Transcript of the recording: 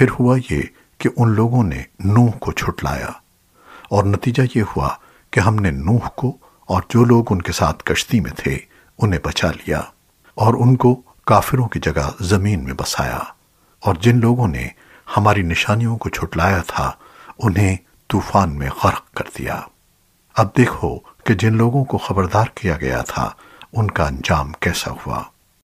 پھر ہوا یہ کہ ان لوگوں نے نوح کو چھٹلایا اور نتیجہ یہ ہوا کہ ہم نے نوح کو اور جو لوگ ان کے ساتھ کشتی میں تھے انہیں بچا لیا اور ان کو کافروں کی جگہ زمین میں بسایا اور جن لوگوں نے ہماری نشانیوں کو چھٹلایا تھا، انہیں طوفان میں غرق کر دیا۔ اب دیکھو کہ جن لوگوں کو خبردار کیا گیا تھا، ان کا انجام کیسا ہوا۔